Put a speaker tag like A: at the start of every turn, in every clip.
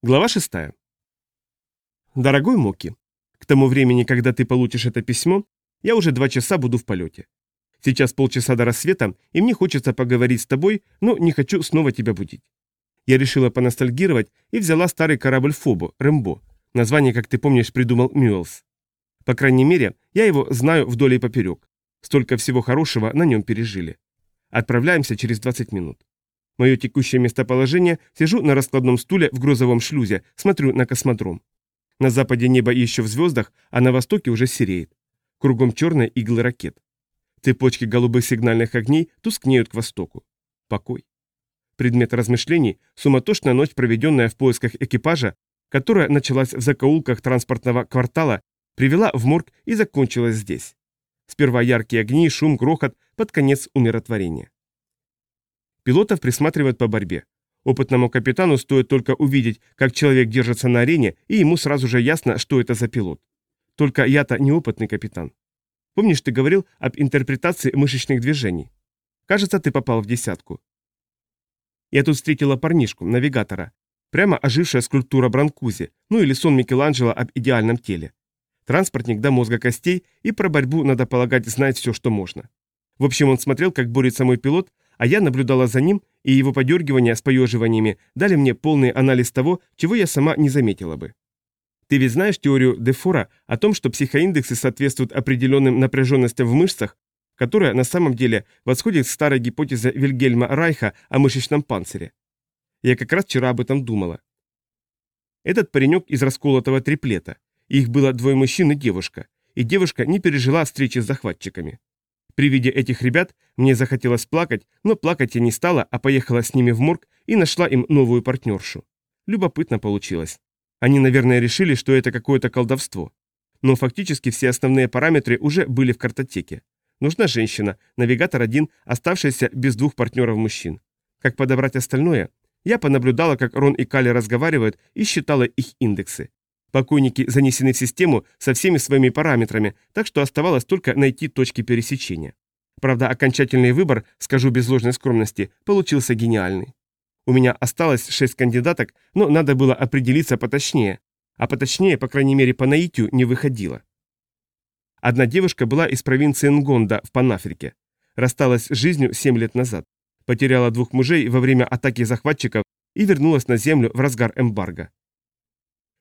A: Глава 6. Дорогой Моки, к тому времени, когда ты получишь это письмо, я уже два часа буду в полете. Сейчас полчаса до рассвета, и мне хочется поговорить с тобой, но не хочу снова тебя будить. Я решила поностальгировать и взяла старый корабль Фобо, Рэмбо. Название, как ты помнишь, придумал Мюэлс. По крайней мере, я его знаю вдоль и поперек. Столько всего хорошего на нем пережили. Отправляемся через 20 минут. Мое текущее местоположение – сижу на раскладном стуле в грузовом шлюзе, смотрю на космодром. На западе небо еще в звездах, а на востоке уже сереет. Кругом черные иглы ракет. Цепочки голубых сигнальных огней тускнеют к востоку. Покой. Предмет размышлений – суматошная ночь, проведенная в поисках экипажа, которая началась в закоулках транспортного квартала, привела в морг и закончилась здесь. Сперва яркие огни, шум, грохот, под конец умиротворение. Пилотов присматривают по борьбе. Опытному капитану стоит только увидеть, как человек держится на арене, и ему сразу же ясно, что это за пилот. Только я-то неопытный капитан. Помнишь, ты говорил об интерпретации мышечных движений? Кажется, ты попал в десятку. Я тут встретила парнишку, навигатора. Прямо ожившая скульптура Бранкузи, ну или сон Микеланджело об идеальном теле. Транспортник до мозга костей, и про борьбу, надо полагать, знает все, что можно. В общем, он смотрел, как борется мой пилот, а я наблюдала за ним, и его подергивания с поеживаниями дали мне полный анализ того, чего я сама не заметила бы. Ты ведь знаешь теорию Дефора о том, что психоиндексы соответствуют определенным напряженностям в мышцах, которая на самом деле восходит к старой гипотезе Вильгельма Райха о мышечном панцире. Я как раз вчера об этом думала. Этот паренек из расколотого триплета. Их было двое мужчин и девушка, и девушка не пережила встречи с захватчиками. При виде этих ребят мне захотелось плакать, но плакать я не стала, а поехала с ними в морг и нашла им новую партнершу. Любопытно получилось. Они, наверное, решили, что это какое-то колдовство. Но фактически все основные параметры уже были в картотеке. Нужна женщина, навигатор один, оставшийся без двух партнеров мужчин. Как подобрать остальное? Я понаблюдала, как Рон и Кали разговаривают и считала их индексы. Покойники занесены в систему со всеми своими параметрами, так что оставалось только найти точки пересечения. Правда, окончательный выбор, скажу без ложной скромности, получился гениальный. У меня осталось шесть кандидаток, но надо было определиться поточнее, а поточнее, по крайней мере, по наитию не выходило. Одна девушка была из провинции Нгонда в Панафрике. Рассталась с жизнью семь лет назад. Потеряла двух мужей во время атаки захватчиков и вернулась на землю в разгар эмбарго.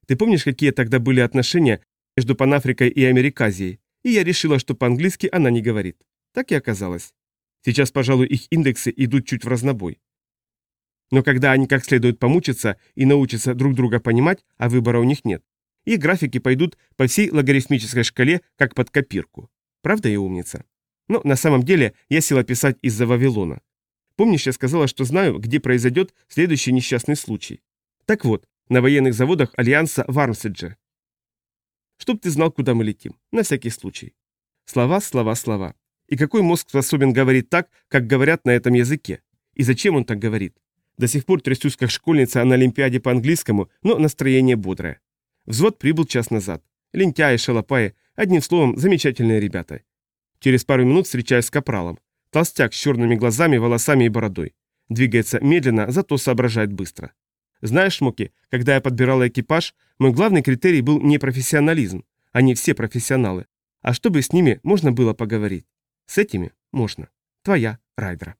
A: Ты помнишь, какие тогда были отношения между Панафрикой и Америказией? И я решила, что по-английски она не говорит. Так и оказалось. Сейчас, пожалуй, их индексы идут чуть в разнобой. Но когда они как следует помучатся и научатся друг друга понимать, а выбора у них нет, их графики пойдут по всей логарифмической шкале, как под копирку. Правда я умница? Но на самом деле я села писать из-за Вавилона. Помнишь, я сказала, что знаю, где произойдет следующий несчастный случай? Так вот, на военных заводах Альянса в Армседже. Чтоб ты знал, куда мы летим. На всякий случай. Слова, слова, слова. И какой мозг способен говорить так, как говорят на этом языке? И зачем он так говорит? До сих пор трясусь как школьница на Олимпиаде по английскому, но настроение бодрое. Взвод прибыл час назад. Лентяи, шалопаи, одним словом, замечательные ребята. Через пару минут встречаюсь с капралом. Толстяк с черными глазами, волосами и бородой. Двигается медленно, зато соображает быстро. Знаешь, Моки, когда я подбирала экипаж, мой главный критерий был не профессионализм. Они все профессионалы. А чтобы с ними можно было поговорить. С этими можно. Твоя Райдера.